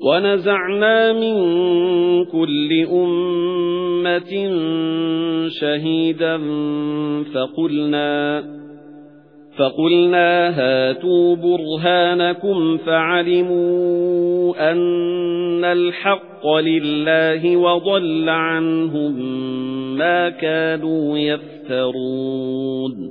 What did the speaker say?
وَنَزَعْنَا مِنْ كُلِّ أُمَّةٍ شَهِيدًا فَقُلْنَا فَقُلْنَا هَاتُوا بُرْهَانَكُمْ فَعَلِمُوا أَنَّ الْحَقَّ لِلَّهِ وَضَلَّ عَنْهُمْ مَا كَانُوا يَفْتَرُونَ.